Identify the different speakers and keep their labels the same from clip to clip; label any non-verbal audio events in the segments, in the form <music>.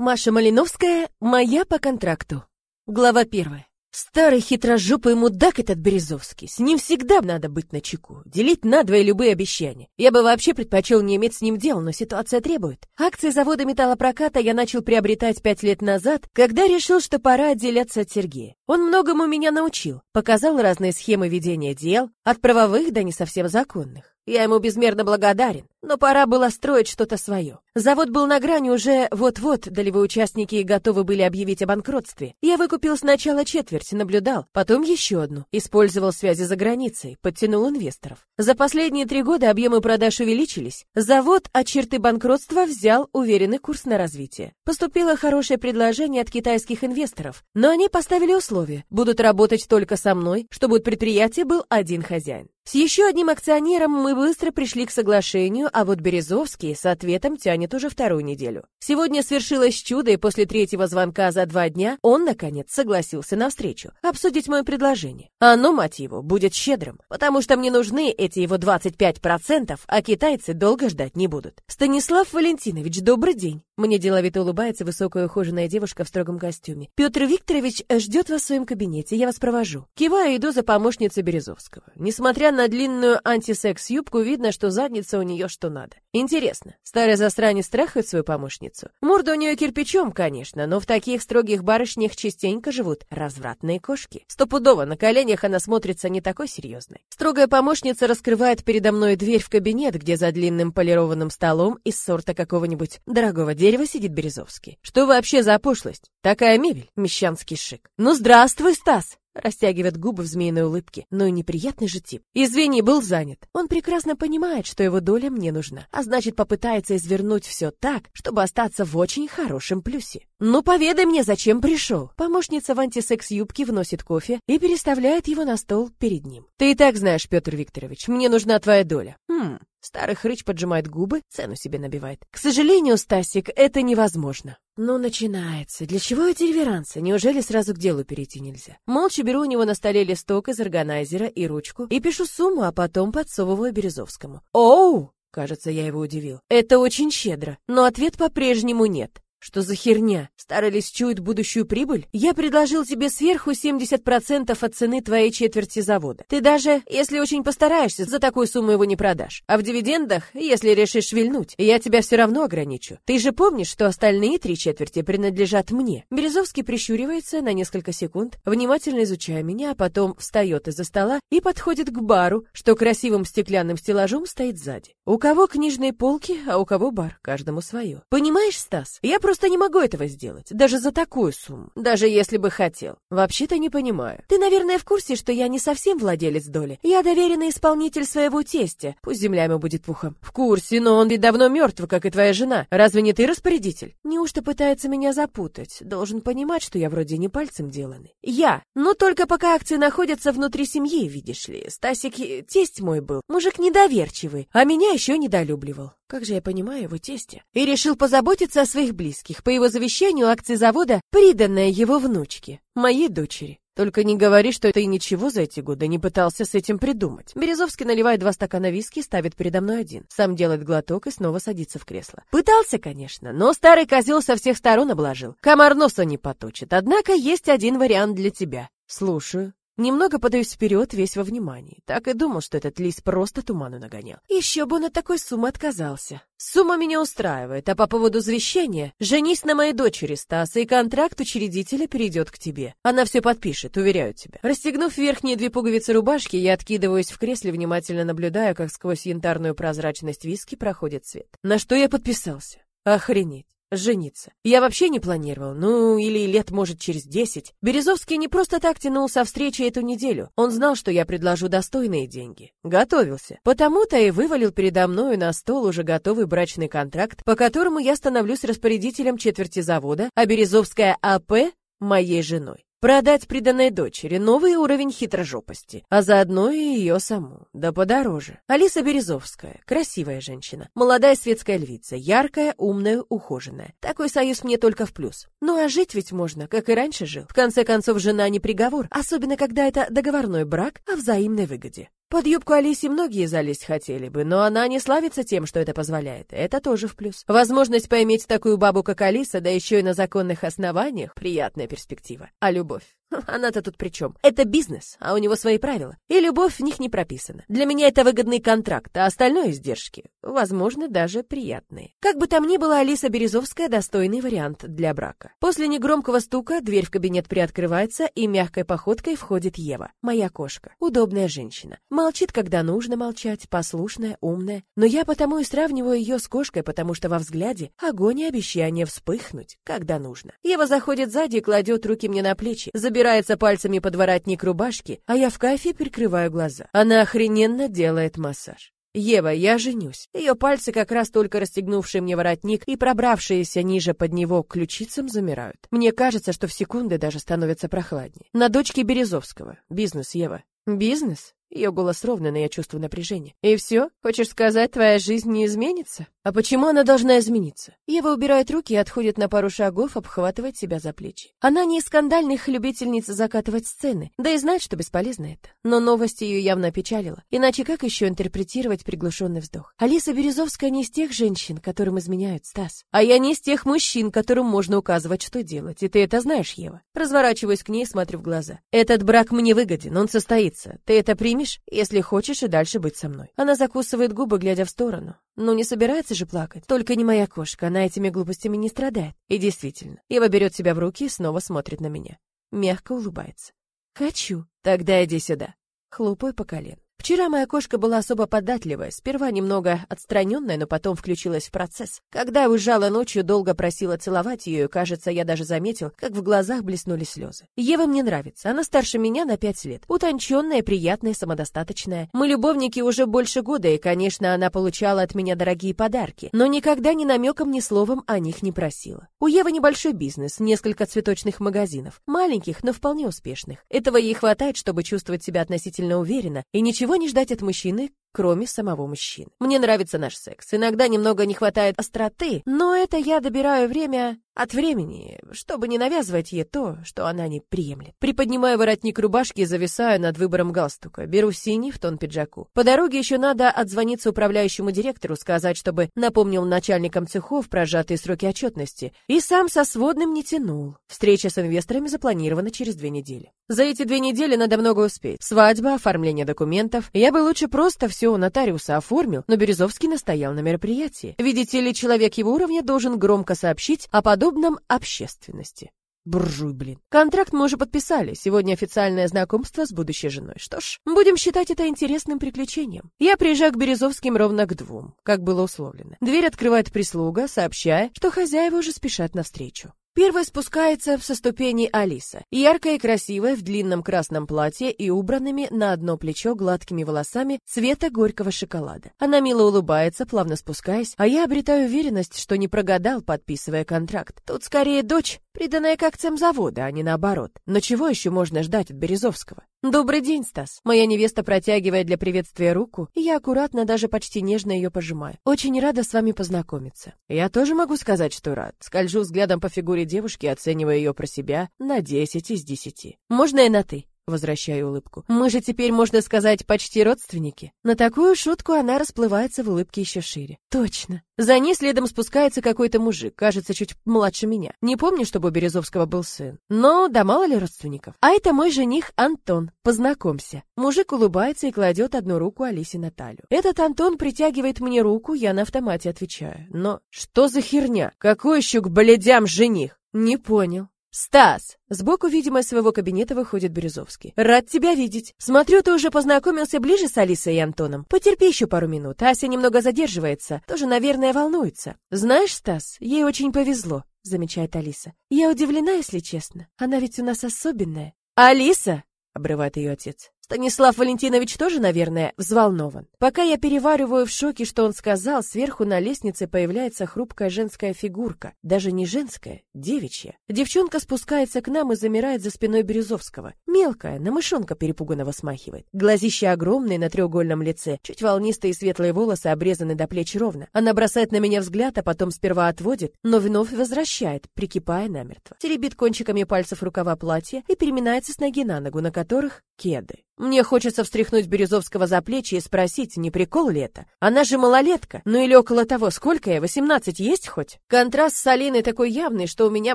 Speaker 1: Маша Малиновская, моя по контракту. Глава первая. Старый хитрожопый мудак этот Березовский. С ним всегда надо быть начеку. Делить надвое любые обещания. Я бы вообще предпочел не иметь с ним дел, но ситуация требует. Акции завода металлопроката я начал приобретать пять лет назад, когда решил, что пора отделяться от Сергея. Он многому меня научил. Показал разные схемы ведения дел, от правовых до не совсем законных. Я ему безмерно благодарен, но пора было строить что-то свое. Завод был на грани уже вот-вот, долевые участники готовы были объявить о банкротстве. Я выкупил сначала четверть, наблюдал, потом еще одну, использовал связи за границей, подтянул инвесторов. За последние три года объемы продаж увеличились. Завод от черты банкротства взял уверенный курс на развитие. Поступило хорошее предложение от китайских инвесторов, но они поставили условия: будут работать только со мной, чтобы у предприятия был один хозяин. С еще одним акционером мы быстро пришли к соглашению, а вот Березовский с ответом тянет уже вторую неделю. Сегодня свершилось чудо, и после третьего звонка за два дня он, наконец, согласился на встречу, обсудить мое предложение. Оно, мать его, будет щедрым, потому что мне нужны эти его 25%, а китайцы долго ждать не будут. Станислав Валентинович, добрый день. Мне деловито улыбается высокая ухоженная девушка в строгом костюме. Петр Викторович ждет вас в своем кабинете, я вас провожу. Киваю иду за помощницей Березовского. Несмотря на длинную антисекс-юбку, видно, что задница у нее что надо. Интересно, старый засранец страхает свою помощницу? Морда у нее кирпичом, конечно, но в таких строгих барышнях частенько живут развратные кошки. Стопудово на коленях она смотрится не такой серьезной. Строгая помощница раскрывает передо мной дверь в кабинет, где за длинным полированным столом из сорта какого-нибудь дорогого дерева сидит Березовский. Что вообще за пошлость? Такая мебель, мещанский шик. Ну, здравствуй, Стас! Растягивает губы в змеиной улыбке, но и неприятный же тип. Извини, был занят. Он прекрасно понимает, что его доля мне нужна, а значит попытается извернуть все так, чтобы остаться в очень хорошем плюсе. Ну, поведай мне, зачем пришел. Помощница в антисекс-юбке вносит кофе и переставляет его на стол перед ним. Ты и так знаешь, Петр Викторович, мне нужна твоя доля. Хм, Старый хрыч поджимает губы, цену себе набивает. К сожалению, Стасик, это невозможно. Ну, начинается. Для чего эти реверансы? Неужели сразу к делу перейти нельзя? Молча беру у него на столе листок из органайзера и ручку и пишу сумму, а потом подсовываю Березовскому. Оу! Кажется, я его удивил. Это очень щедро, но ответ по-прежнему нет. Что за херня? Старый лис чует будущую прибыль? Я предложил тебе сверху 70% от цены твоей четверти завода. Ты даже, если очень постараешься, за такую сумму его не продашь. А в дивидендах, если решишь вильнуть, я тебя все равно ограничу. Ты же помнишь, что остальные три четверти принадлежат мне? Березовский прищуривается на несколько секунд, внимательно изучая меня, а потом встает из-за стола и подходит к бару, что красивым стеклянным стеллажом стоит сзади. У кого книжные полки, а у кого бар, каждому свое. Понимаешь, Стас? Я просто не могу этого сделать, даже за такую сумму, даже если бы хотел. Вообще-то не понимаю. Ты, наверное, в курсе, что я не совсем владелец доли. Я доверенный исполнитель своего тестя. Пусть земля ему будет пухом. В курсе, но он ведь давно мертв, как и твоя жена. Разве не ты распорядитель? Неужто пытается меня запутать? Должен понимать, что я вроде не пальцем деланный. Я. Но только пока акции находятся внутри семьи, видишь ли. Стасик, тесть мой был. Мужик недоверчивый, а меня еще недолюбливал. Как же я понимаю его тестя. И решил позаботиться о своих близких. По его завещанию акции завода приданная его внучке, моей дочери. Только не говори, что ты ничего за эти годы не пытался с этим придумать. Березовский наливает два стакана виски, ставит передо мной один. Сам делает глоток и снова садится в кресло. Пытался, конечно, но старый козел со всех сторон обложил. Комар носа не поточит. Однако есть один вариант для тебя. Слушаю. Немного подаюсь вперед, весь во внимании. Так и думал, что этот лис просто туману нагонял. Еще бы он от такой суммы отказался. Сумма меня устраивает, а по поводу завещания, женись на моей дочери, Стаса, и контракт учредителя перейдет к тебе. Она все подпишет, уверяю тебя. Расстегнув верхние две пуговицы рубашки, я откидываюсь в кресле, внимательно наблюдаю, как сквозь янтарную прозрачность виски проходит свет. На что я подписался? Охренеть жениться. Я вообще не планировал, ну или лет может через десять. Березовский не просто так тянул со встречи эту неделю. Он знал, что я предложу достойные деньги. Готовился. Потому-то и вывалил передо мною на стол уже готовый брачный контракт, по которому я становлюсь распорядителем четверти завода, а Березовская АП — моей женой. Продать приданной дочери новый уровень хитрожопости, а заодно и ее саму, да подороже. Алиса Березовская, красивая женщина, молодая светская львица, яркая, умная, ухоженная. Такой союз мне только в плюс. Ну а жить ведь можно, как и раньше жил. В конце концов, жена не приговор, особенно когда это договорной брак о взаимной выгоде. Под юбку Алисе многие залезть хотели бы, но она не славится тем, что это позволяет. Это тоже в плюс. Возможность поиметь такую бабу, как Алиса, да еще и на законных основаниях, приятная перспектива. А любовь? <laughs> Она-то тут при чем? Это бизнес, а у него свои правила. И любовь в них не прописана. Для меня это выгодный контракт, а остальное издержки. Возможно, даже приятные. Как бы там ни было, Алиса Березовская достойный вариант для брака. После негромкого стука дверь в кабинет приоткрывается, и мягкой походкой входит Ева, моя кошка. Удобная женщина. Молчит, когда нужно молчать, послушная, умная. Но я потому и сравниваю ее с кошкой, потому что во взгляде огонь и обещание вспыхнуть, когда нужно. Ева заходит сзади и кладет руки мне на плечи, забирает забирается пальцами под воротник рубашки, а я в кайфе прикрываю глаза. Она охрененно делает массаж. «Ева, я женюсь». Ее пальцы, как раз только расстегнувшие мне воротник и пробравшиеся ниже под него ключицам, замирают. Мне кажется, что в секунды даже становится прохладнее. На дочке Березовского. Бизнес, Ева. Бизнес? Ее голос ровный, но я чувствую напряжение. «И все? Хочешь сказать, твоя жизнь не изменится?» «А почему она должна измениться?» Ева убирает руки и отходит на пару шагов, обхватывает себя за плечи. Она не из скандальных любительниц закатывать сцены, да и знает, что бесполезно это. Но новость ее явно опечалила. Иначе как еще интерпретировать приглушенный вздох? Алиса Березовская не из тех женщин, которым изменяют Стас. А я не из тех мужчин, которым можно указывать, что делать. И ты это знаешь, Ева. Разворачиваюсь к ней, смотрю в глаза. Этот брак мне выгоден, он состоится. Ты это примешь, если хочешь и дальше быть со мной. Она закусывает губы, глядя в сторону. Ну, не собирается же плакать. Только не моя кошка, она этими глупостями не страдает. И действительно, Ева берет себя в руки и снова смотрит на меня. Мягко улыбается. «Хочу. Тогда иди сюда». Хлопаю по колену. Вчера моя кошка была особо податливая, сперва немного отстраненная, но потом включилась в процесс. Когда я ночью, долго просила целовать ее, кажется, я даже заметил, как в глазах блеснули слезы. Ева мне нравится, она старше меня на пять лет. Утонченная, приятная, самодостаточная. Мы любовники уже больше года, и, конечно, она получала от меня дорогие подарки, но никогда ни намеком, ни словом о них не просила. У Евы небольшой бизнес, несколько цветочных магазинов. Маленьких, но вполне успешных. Этого ей хватает, чтобы чувствовать себя относительно уверенно, и ничего ничего не ждать от мужчины, кроме самого мужчины. Мне нравится наш секс. Иногда немного не хватает остроты, но это я добираю время от времени, чтобы не навязывать ей то, что она не приемлет. Приподнимаю воротник рубашки и зависаю над выбором галстука. Беру синий в тон пиджаку. По дороге еще надо отзвониться управляющему директору, сказать, чтобы напомнил начальникам цехов прожатые сроки отчетности. И сам со сводным не тянул. Встреча с инвесторами запланирована через две недели. За эти две недели надо много успеть. Свадьба, оформление документов. Я бы лучше просто все у нотариуса оформил, но Березовский настоял на мероприятии. Видите ли, человек его уровня должен громко сообщить о подобном общественности. Буржуй, блин. Контракт мы уже подписали. Сегодня официальное знакомство с будущей женой. Что ж, будем считать это интересным приключением. Я приезжаю к Березовским ровно к двум, как было условлено. Дверь открывает прислуга, сообщая, что хозяева уже спешат навстречу. Первой спускается со ступени Алиса, яркая и красивая в длинном красном платье и убранными на одно плечо гладкими волосами цвета горького шоколада. Она мило улыбается, плавно спускаясь, а я обретаю уверенность, что не прогадал, подписывая контракт. Тут скорее дочь, приданная к акциям завода, а не наоборот. Но чего еще можно ждать от Березовского? «Добрый день, Стас!» Моя невеста протягивает для приветствия руку, и я аккуратно, даже почти нежно ее пожимаю. «Очень рада с вами познакомиться». Я тоже могу сказать, что рад. Скольжу взглядом по фигуре девушки, оценивая ее про себя на 10 из 10. Можно и на «ты». Возвращаю улыбку. Мы же теперь, можно сказать, почти родственники. На такую шутку она расплывается в улыбке еще шире. Точно. За ней следом спускается какой-то мужик, кажется, чуть младше меня. Не помню, чтобы у Березовского был сын. Но да мало ли родственников. А это мой жених Антон. Познакомься. Мужик улыбается и кладет одну руку Алисе на талию. Этот Антон притягивает мне руку, я на автомате отвечаю. Но что за херня? Какой еще к блядям жених? Не понял. «Стас!» Сбоку, видимо, из своего кабинета выходит Березовский. «Рад тебя видеть. Смотрю, ты уже познакомился ближе с Алисой и Антоном. Потерпи еще пару минут. Ася немного задерживается. Тоже, наверное, волнуется. Знаешь, Стас, ей очень повезло», — замечает Алиса. «Я удивлена, если честно. Она ведь у нас особенная». «Алиса!» — обрывает ее отец. Станислав Валентинович тоже, наверное, взволнован. Пока я перевариваю в шоке, что он сказал, сверху на лестнице появляется хрупкая женская фигурка. Даже не женская, девичья. Девчонка спускается к нам и замирает за спиной Березовского. Мелкая, на мышонка перепуганного смахивает. Глазища огромные на треугольном лице, чуть волнистые светлые волосы обрезаны до плеч ровно. Она бросает на меня взгляд, а потом сперва отводит, но вновь возвращает, прикипая намертво. Теребит кончиками пальцев рукава платья и переминается с ноги на ногу, на которых кеды. Мне хочется встряхнуть Березовского за плечи и спросить, не прикол ли это? Она же малолетка, ну или около того, сколько я, 18 есть хоть? Контраст с Алиной такой явный, что у меня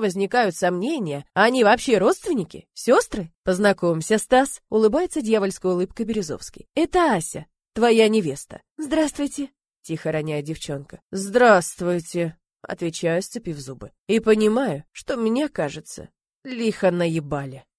Speaker 1: возникают сомнения. А они вообще родственники? Сестры? Познакомься, Стас, улыбается дьявольской улыбкой Березовский. Это Ася, твоя невеста. Здравствуйте, тихо роняет девчонка. Здравствуйте, отвечаю, сцепив зубы. И понимаю, что меня, кажется, лихо наебали.